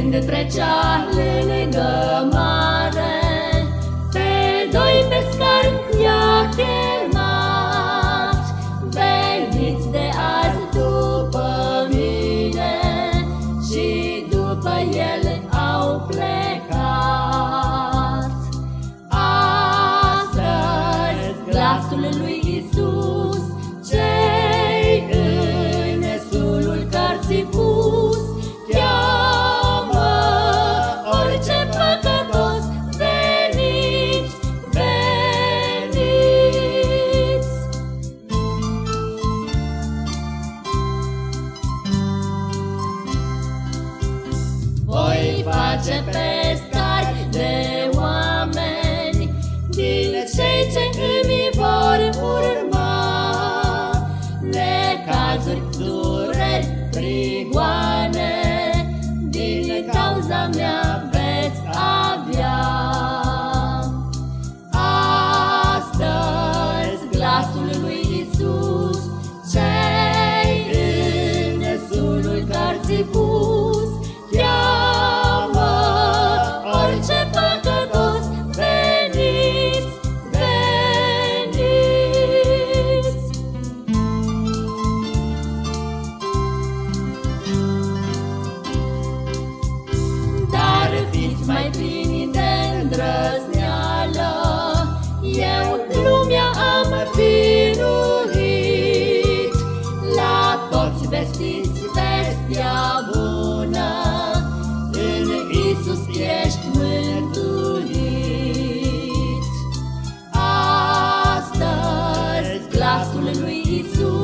când trecea lângă mare, pe doi pescari i-a chemat. Veniți de azi după mine și după el au plecat. Astăzi glasul lui Isus, face pe de oameni Din cei ce îmi vor urma. Necazuri, dureri, prigoare glasul lui Isus.